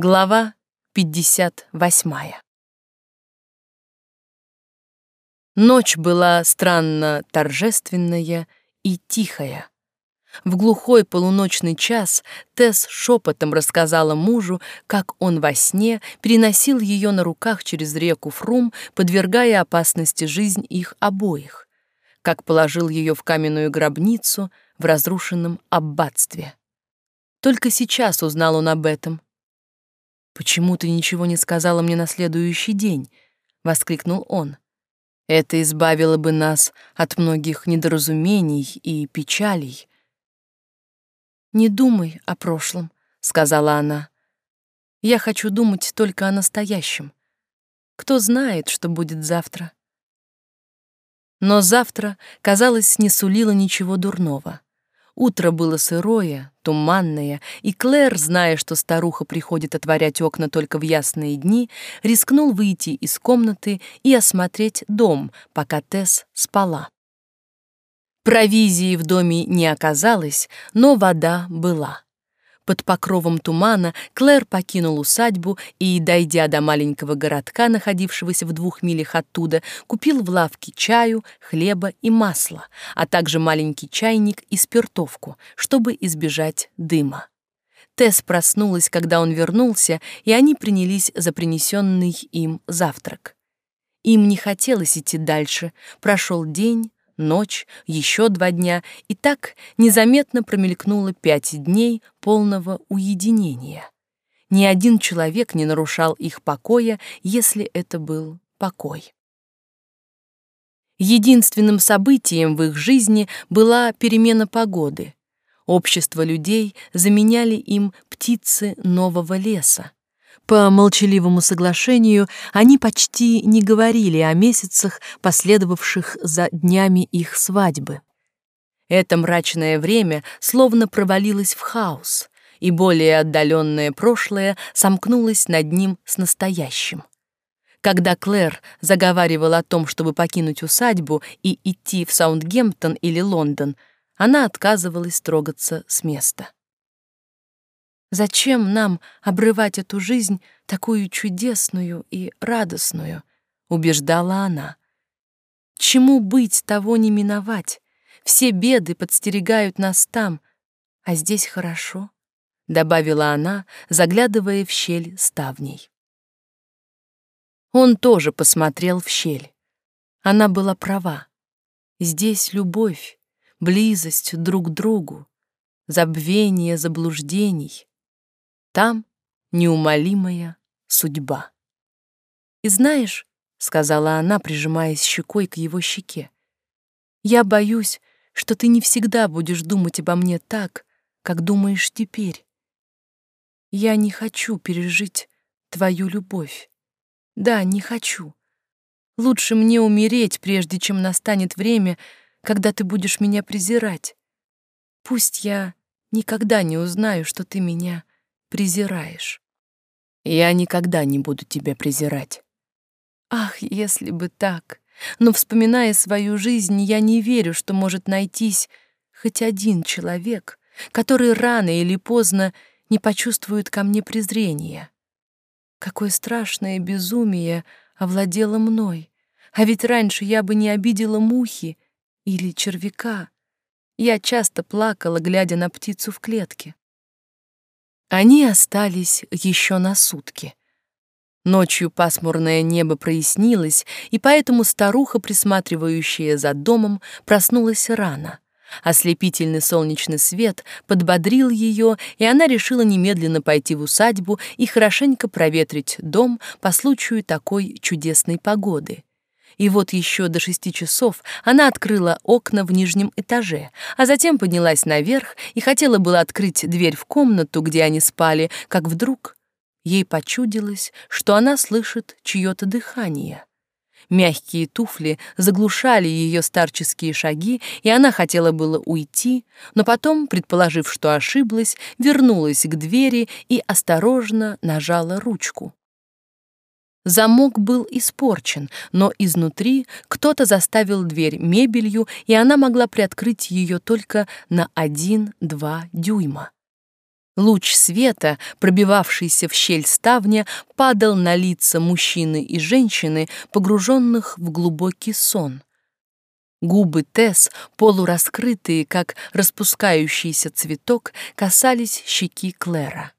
Глава 58. Ночь была странно торжественная и тихая. В глухой полуночный час Тесс шепотом рассказала мужу, как он во сне переносил ее на руках через реку Фрум, подвергая опасности жизнь их обоих, как положил ее в каменную гробницу в разрушенном аббатстве. Только сейчас узнал он об этом — «Почему ты ничего не сказала мне на следующий день?» — воскликнул он. «Это избавило бы нас от многих недоразумений и печалей». «Не думай о прошлом», — сказала она. «Я хочу думать только о настоящем. Кто знает, что будет завтра?» Но завтра, казалось, не сулило ничего дурного. Утро было сырое, туманное, и Клэр, зная, что старуха приходит отворять окна только в ясные дни, рискнул выйти из комнаты и осмотреть дом, пока Тесс спала. Провизии в доме не оказалось, но вода была. Под покровом тумана Клэр покинул усадьбу и, дойдя до маленького городка, находившегося в двух милях оттуда, купил в лавке чаю, хлеба и масла, а также маленький чайник и спиртовку, чтобы избежать дыма. Тесс проснулась, когда он вернулся, и они принялись за принесенный им завтрак. Им не хотелось идти дальше. Прошел день, ночь, еще два дня, и так незаметно промелькнуло пять дней полного уединения. Ни один человек не нарушал их покоя, если это был покой. Единственным событием в их жизни была перемена погоды. Общество людей заменяли им птицы нового леса. По молчаливому соглашению они почти не говорили о месяцах, последовавших за днями их свадьбы. Это мрачное время словно провалилось в хаос, и более отдаленное прошлое сомкнулось над ним с настоящим. Когда Клэр заговаривал о том, чтобы покинуть усадьбу и идти в Саундгемптон или Лондон, она отказывалась трогаться с места. Зачем нам обрывать эту жизнь, такую чудесную и радостную? убеждала она. Чему быть, того не миновать. Все беды подстерегают нас там, а здесь хорошо, добавила она, заглядывая в щель ставней. Он тоже посмотрел в щель. Она была права. Здесь любовь, близость друг к другу, забвение заблуждений, там неумолимая судьба. «И знаешь, — сказала она, прижимаясь щекой к его щеке, — я боюсь, что ты не всегда будешь думать обо мне так, как думаешь теперь. Я не хочу пережить твою любовь. Да, не хочу. Лучше мне умереть, прежде чем настанет время, когда ты будешь меня презирать. Пусть я никогда не узнаю, что ты меня презираешь. Я никогда не буду тебя презирать. Ах, если бы так. Но, вспоминая свою жизнь, я не верю, что может найтись хоть один человек, который рано или поздно не почувствует ко мне презрения. Какое страшное безумие овладело мной. А ведь раньше я бы не обидела мухи или червяка. Я часто плакала, глядя на птицу в клетке. Они остались еще на сутки. Ночью пасмурное небо прояснилось, и поэтому старуха, присматривающая за домом, проснулась рано. Ослепительный солнечный свет подбодрил ее, и она решила немедленно пойти в усадьбу и хорошенько проветрить дом по случаю такой чудесной погоды. И вот еще до шести часов она открыла окна в нижнем этаже, а затем поднялась наверх и хотела было открыть дверь в комнату, где они спали, как вдруг ей почудилось, что она слышит чье-то дыхание. Мягкие туфли заглушали ее старческие шаги, и она хотела было уйти, но потом, предположив, что ошиблась, вернулась к двери и осторожно нажала ручку. Замок был испорчен, но изнутри кто-то заставил дверь мебелью, и она могла приоткрыть ее только на один-два дюйма. Луч света, пробивавшийся в щель ставня, падал на лица мужчины и женщины, погруженных в глубокий сон. Губы Тесс, полураскрытые, как распускающийся цветок, касались щеки Клэра.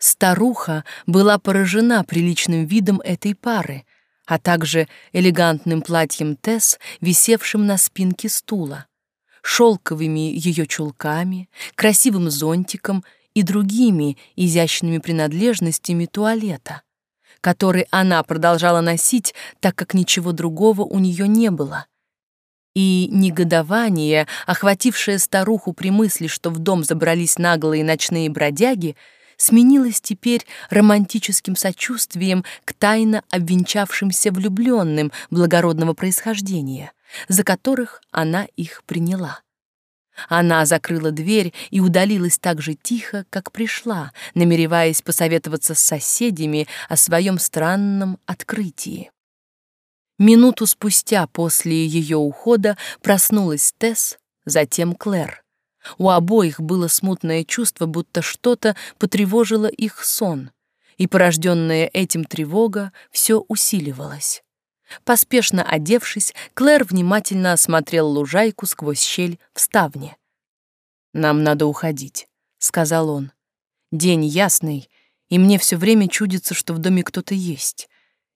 Старуха была поражена приличным видом этой пары, а также элегантным платьем Тесс, висевшим на спинке стула шелковыми ее чулками, красивым зонтиком и другими изящными принадлежностями туалета, который она продолжала носить, так как ничего другого у нее не было. И негодование, охватившее старуху при мысли, что в дом забрались наглые ночные бродяги, сменилось теперь романтическим сочувствием к тайно обвенчавшимся влюбленным благородного происхождения — за которых она их приняла. Она закрыла дверь и удалилась так же тихо, как пришла, намереваясь посоветоваться с соседями о своем странном открытии. Минуту спустя после ее ухода проснулась Тесс, затем Клэр. У обоих было смутное чувство, будто что-то потревожило их сон, и порожденная этим тревога все усиливалась. Поспешно одевшись, Клэр внимательно осмотрел лужайку сквозь щель в ставне. «Нам надо уходить», — сказал он. «День ясный, и мне все время чудится, что в доме кто-то есть.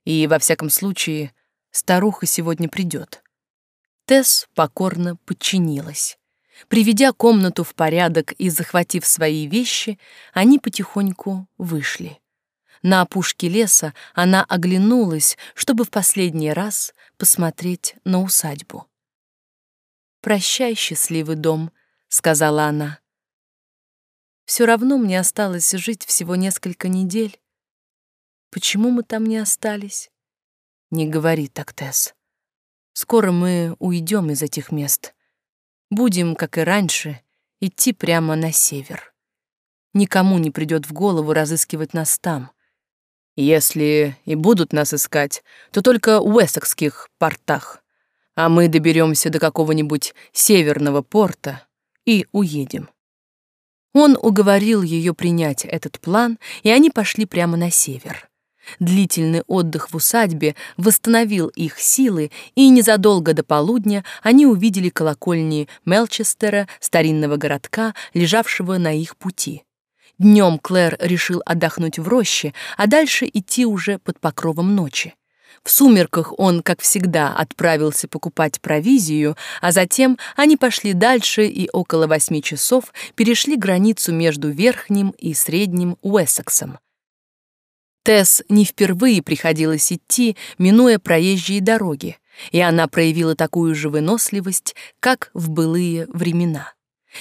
И, во всяком случае, старуха сегодня придет». Тесс покорно подчинилась. Приведя комнату в порядок и захватив свои вещи, они потихоньку вышли. На опушке леса она оглянулась, чтобы в последний раз посмотреть на усадьбу. «Прощай, счастливый дом», — сказала она. «Все равно мне осталось жить всего несколько недель. Почему мы там не остались?» «Не говори так, Тесс. Скоро мы уйдем из этих мест. Будем, как и раньше, идти прямо на север. Никому не придет в голову разыскивать нас там. Если и будут нас искать, то только в Уэссекских портах, а мы доберемся до какого-нибудь северного порта и уедем. Он уговорил ее принять этот план, и они пошли прямо на север. Длительный отдых в усадьбе восстановил их силы, и незадолго до полудня они увидели колокольни Мелчестера, старинного городка, лежавшего на их пути. Днем Клэр решил отдохнуть в роще, а дальше идти уже под покровом ночи. В сумерках он, как всегда, отправился покупать провизию, а затем они пошли дальше и около восьми часов перешли границу между Верхним и Средним Уэссексом. Тесс не впервые приходилось идти, минуя проезжие дороги, и она проявила такую же выносливость, как в былые времена.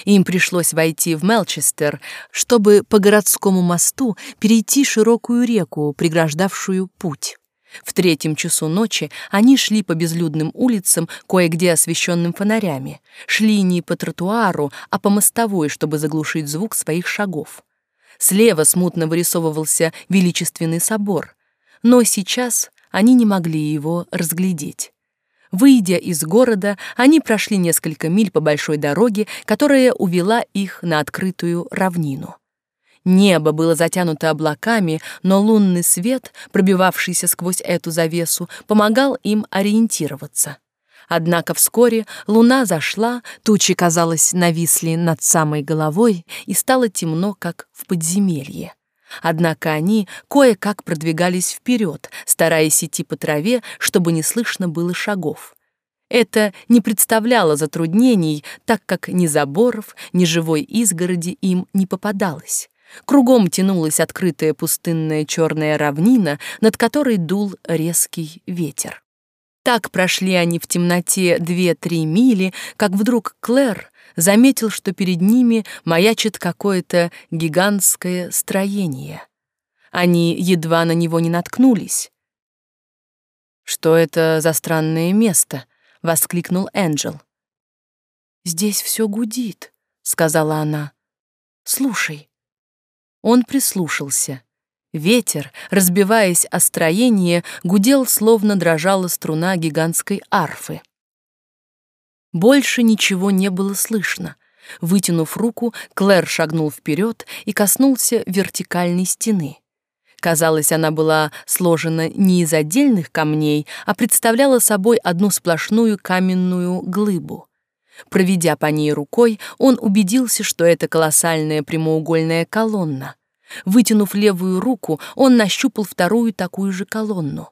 Им пришлось войти в Мелчестер, чтобы по городскому мосту перейти широкую реку, преграждавшую путь. В третьем часу ночи они шли по безлюдным улицам, кое-где освещенным фонарями. Шли не по тротуару, а по мостовой, чтобы заглушить звук своих шагов. Слева смутно вырисовывался величественный собор, но сейчас они не могли его разглядеть. Выйдя из города, они прошли несколько миль по большой дороге, которая увела их на открытую равнину. Небо было затянуто облаками, но лунный свет, пробивавшийся сквозь эту завесу, помогал им ориентироваться. Однако вскоре луна зашла, тучи, казалось, нависли над самой головой, и стало темно, как в подземелье. Однако они кое-как продвигались вперед, стараясь идти по траве, чтобы не слышно было шагов. Это не представляло затруднений, так как ни заборов, ни живой изгороди им не попадалось. Кругом тянулась открытая пустынная черная равнина, над которой дул резкий ветер. Так прошли они в темноте две-три мили, как вдруг Клэр заметил, что перед ними маячит какое-то гигантское строение. Они едва на него не наткнулись. «Что это за странное место?» — воскликнул Энджел. «Здесь все гудит», — сказала она. «Слушай». Он прислушался. Ветер, разбиваясь о строение, гудел, словно дрожала струна гигантской арфы. Больше ничего не было слышно, Вытянув руку, Клэр шагнул вперед и коснулся вертикальной стены. Казалось, она была сложена не из отдельных камней, а представляла собой одну сплошную каменную глыбу. Проведя по ней рукой, он убедился, что это колоссальная прямоугольная колонна. Вытянув левую руку, он нащупал вторую такую же колонну.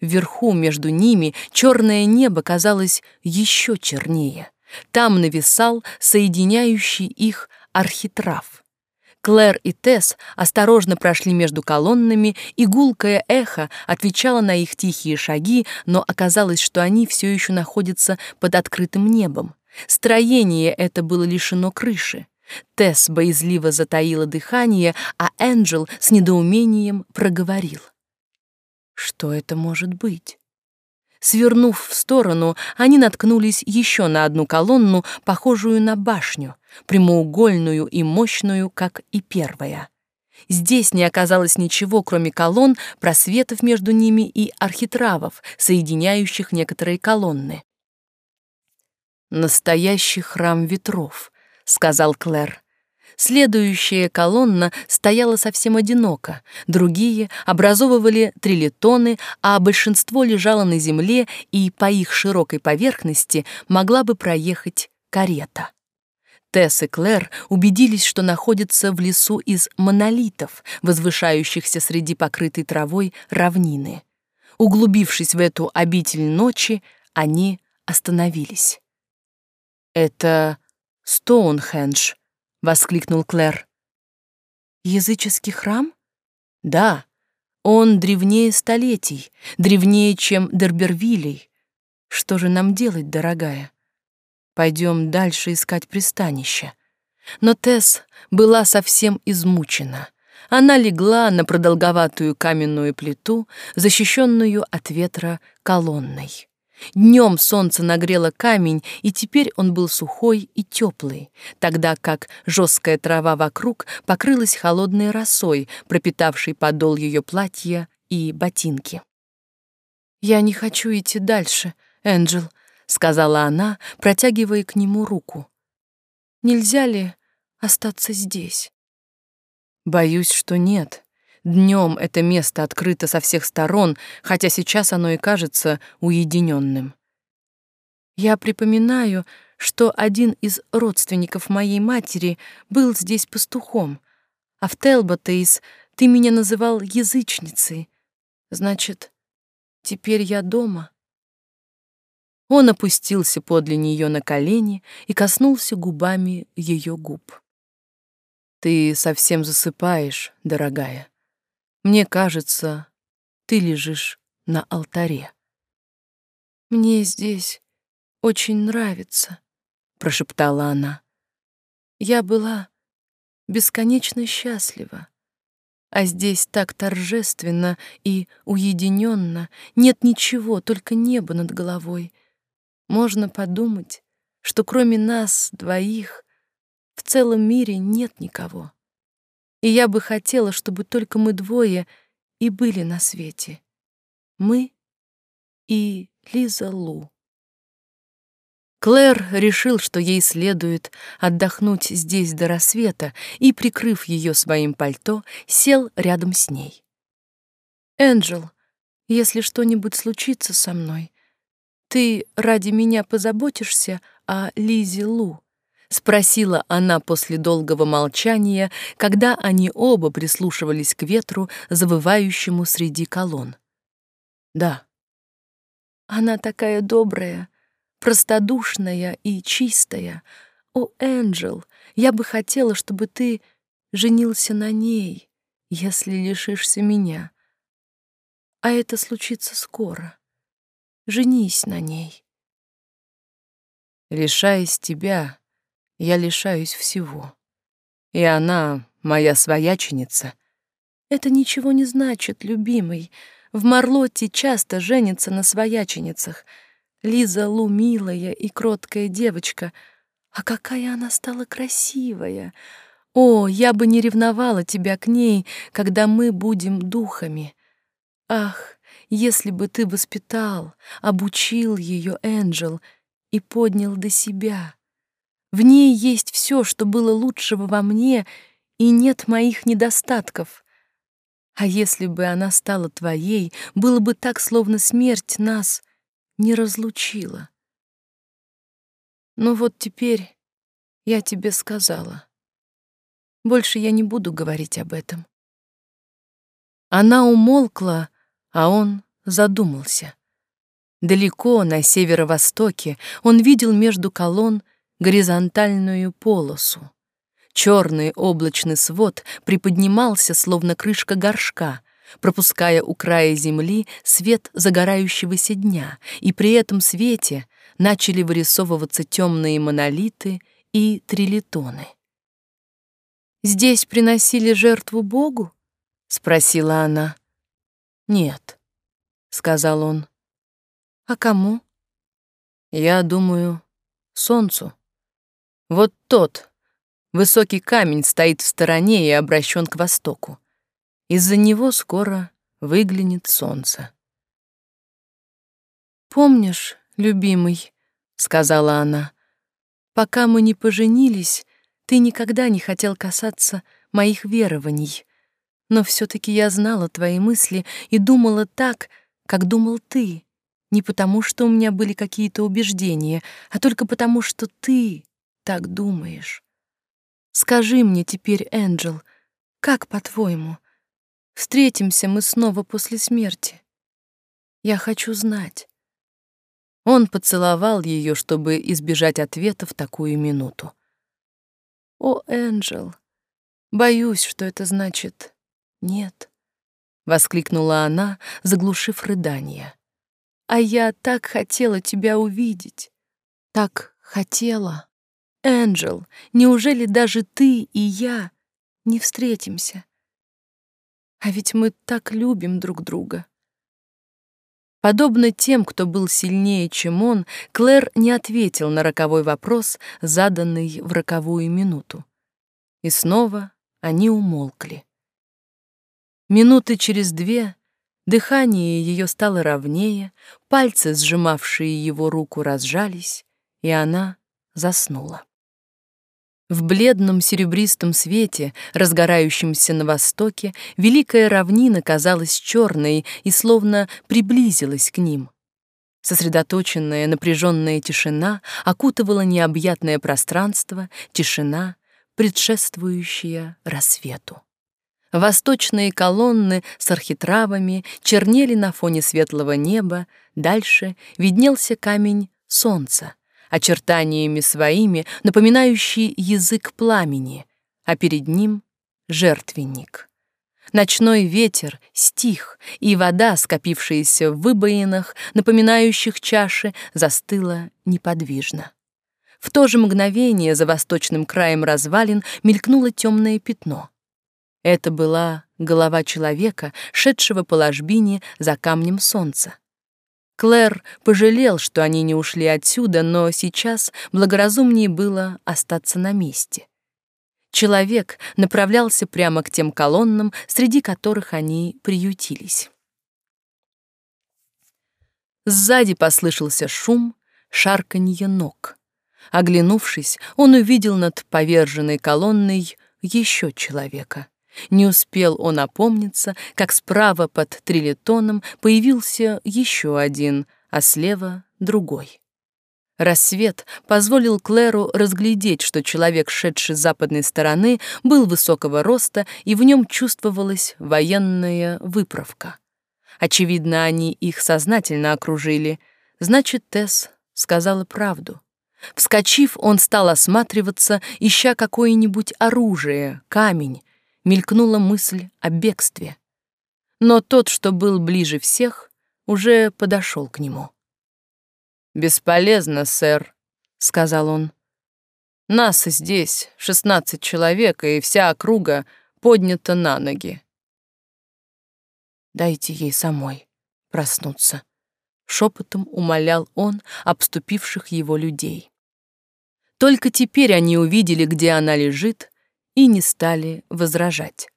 Вверху между ними черное небо казалось еще чернее. Там нависал соединяющий их архитрав. Клэр и Тесс осторожно прошли между колоннами, и гулкое эхо отвечало на их тихие шаги, но оказалось, что они все еще находятся под открытым небом. Строение это было лишено крыши. Тесс боязливо затаила дыхание, а Энджел с недоумением проговорил. Что это может быть? Свернув в сторону, они наткнулись еще на одну колонну, похожую на башню, прямоугольную и мощную, как и первая. Здесь не оказалось ничего, кроме колонн, просветов между ними и архитравов, соединяющих некоторые колонны. «Настоящий храм ветров», — сказал Клэр. Следующая колонна стояла совсем одиноко, другие образовывали трилитоны, а большинство лежало на земле, и по их широкой поверхности могла бы проехать карета. Тесс и Клэр убедились, что находятся в лесу из монолитов, возвышающихся среди покрытой травой равнины. Углубившись в эту обитель ночи, они остановились. «Это Стоунхендж», — воскликнул Клэр. «Языческий храм?» «Да, он древнее столетий, древнее, чем Дербервилей. Что же нам делать, дорогая? Пойдем дальше искать пристанище». Но Тесс была совсем измучена. Она легла на продолговатую каменную плиту, защищенную от ветра колонной. Днем солнце нагрело камень, и теперь он был сухой и теплый, тогда как жесткая трава вокруг покрылась холодной росой, пропитавшей подол ее платья и ботинки. «Я не хочу идти дальше, Энджел», — сказала она, протягивая к нему руку. «Нельзя ли остаться здесь?» «Боюсь, что нет», Днем это место открыто со всех сторон, хотя сейчас оно и кажется уединенным. Я припоминаю, что один из родственников моей матери был здесь пастухом, а в Телботейс ты меня называл язычницей. Значит, теперь я дома. Он опустился подле нее на колени и коснулся губами ее губ. Ты совсем засыпаешь, дорогая. Мне кажется, ты лежишь на алтаре. Мне здесь очень нравится, прошептала она. Я была бесконечно счастлива. А здесь так торжественно и уединенно, нет ничего, только небо над головой. Можно подумать, что кроме нас двоих в целом мире нет никого и я бы хотела, чтобы только мы двое и были на свете. Мы и Лиза Лу. Клэр решил, что ей следует отдохнуть здесь до рассвета, и, прикрыв ее своим пальто, сел рядом с ней. «Энджел, если что-нибудь случится со мной, ты ради меня позаботишься о Лизе Лу?» — спросила она после долгого молчания, когда они оба прислушивались к ветру, завывающему среди колонн. «Да». «Она такая добрая, простодушная и чистая. О, Энджел, я бы хотела, чтобы ты женился на ней, если лишишься меня. А это случится скоро. Женись на ней». Лишаясь тебя, я лишаюсь всего. И она моя свояченица. Это ничего не значит, любимый. В Марлотте часто женятся на свояченицах. Лиза Лу милая и кроткая девочка. А какая она стала красивая! О, я бы не ревновала тебя к ней, когда мы будем духами. Ах, если бы ты воспитал, обучил ее, Энджел, и поднял до себя. В ней есть все, что было лучшего во мне, и нет моих недостатков. А если бы она стала твоей, было бы так, словно смерть нас не разлучила. Но вот теперь я тебе сказала. Больше я не буду говорить об этом. Она умолкла, а он задумался. Далеко, на северо-востоке, он видел между колонн горизонтальную полосу. Черный облачный свод приподнимался, словно крышка горшка, пропуская у края земли свет загорающегося дня, и при этом свете начали вырисовываться темные монолиты и трилитоны. «Здесь приносили жертву Богу?» — спросила она. «Нет», — сказал он. «А кому?» «Я думаю, солнцу. Вот тот, Высокий камень стоит в стороне и обращен к востоку. Из-за него скоро выглянет солнце. «Помнишь, любимый, — сказала она, — пока мы не поженились, ты никогда не хотел касаться моих верований, но все таки я знала твои мысли и думала так, как думал ты, не потому, что у меня были какие-то убеждения, а только потому, что ты так думаешь. Скажи мне теперь, Энджел, как по-твоему, встретимся мы снова после смерти? Я хочу знать. Он поцеловал ее, чтобы избежать ответа в такую минуту. О, Энджел, боюсь, что это значит нет, воскликнула она, заглушив рыдание. А я так хотела тебя увидеть. Так хотела. Энджел, неужели даже ты и я не встретимся? А ведь мы так любим друг друга. Подобно тем, кто был сильнее, чем он, Клэр не ответил на роковой вопрос, заданный в роковую минуту. И снова они умолкли. Минуты через две дыхание ее стало ровнее, пальцы, сжимавшие его руку, разжались, и она заснула. В бледном серебристом свете, разгорающемся на востоке, великая равнина казалась черной и словно приблизилась к ним. Сосредоточенная, напряженная тишина окутывала необъятное пространство, тишина, предшествующая рассвету. Восточные колонны с архитравами чернели на фоне светлого неба, дальше виднелся камень солнца, очертаниями своими, напоминающий язык пламени, а перед ним — жертвенник. Ночной ветер стих, и вода, скопившаяся в выбоинах, напоминающих чаши, застыла неподвижно. В то же мгновение за восточным краем развалин мелькнуло темное пятно. Это была голова человека, шедшего по ложбине за камнем солнца. Клэр пожалел, что они не ушли отсюда, но сейчас благоразумнее было остаться на месте. Человек направлялся прямо к тем колоннам, среди которых они приютились. Сзади послышался шум, шарканье ног. Оглянувшись, он увидел над поверженной колонной еще человека. Не успел он опомниться, как справа под трилитоном появился еще один, а слева — другой. Рассвет позволил Клэру разглядеть, что человек, шедший с западной стороны, был высокого роста, и в нем чувствовалась военная выправка. Очевидно, они их сознательно окружили. Значит, Тесс сказала правду. Вскочив, он стал осматриваться, ища какое-нибудь оружие, камень, мелькнула мысль о бегстве. Но тот, что был ближе всех, уже подошел к нему. «Бесполезно, сэр», — сказал он. «Нас здесь шестнадцать человек, и вся округа поднята на ноги». «Дайте ей самой проснуться», — шепотом умолял он обступивших его людей. Только теперь они увидели, где она лежит, и не стали возражать.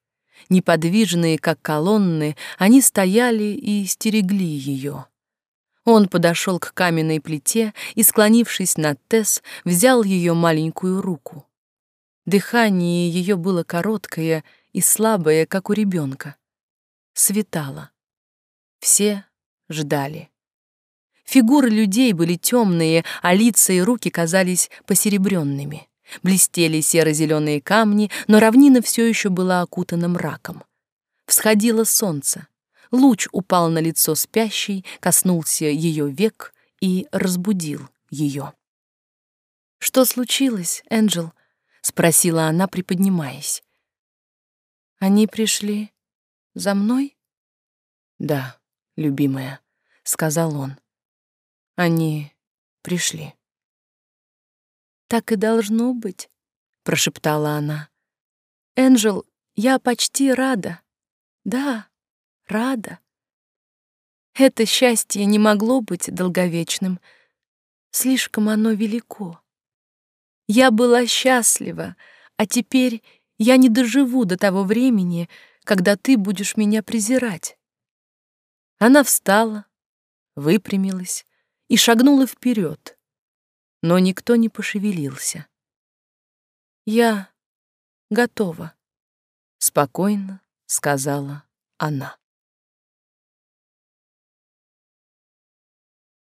Неподвижные, как колонны, они стояли и стерегли ее. Он подошел к каменной плите и, склонившись над Тесс, взял ее маленькую руку. Дыхание ее было короткое и слабое, как у ребенка. Светало. Все ждали. Фигуры людей были темные, а лица и руки казались посеребренными. Блестели серо-зеленые камни, но равнина все еще была окутана мраком. Всходило солнце. Луч упал на лицо спящей, коснулся ее век и разбудил ее. «Что случилось, Энджел?» — спросила она, приподнимаясь. «Они пришли за мной?» «Да, любимая», — сказал он. «Они пришли». «Так и должно быть», — прошептала она. «Энджел, я почти рада. Да, рада. Это счастье не могло быть долговечным. Слишком оно велико. Я была счастлива, а теперь я не доживу до того времени, когда ты будешь меня презирать. Она встала, выпрямилась и шагнула вперед, но никто не пошевелился. Я готова, спокойно сказала она.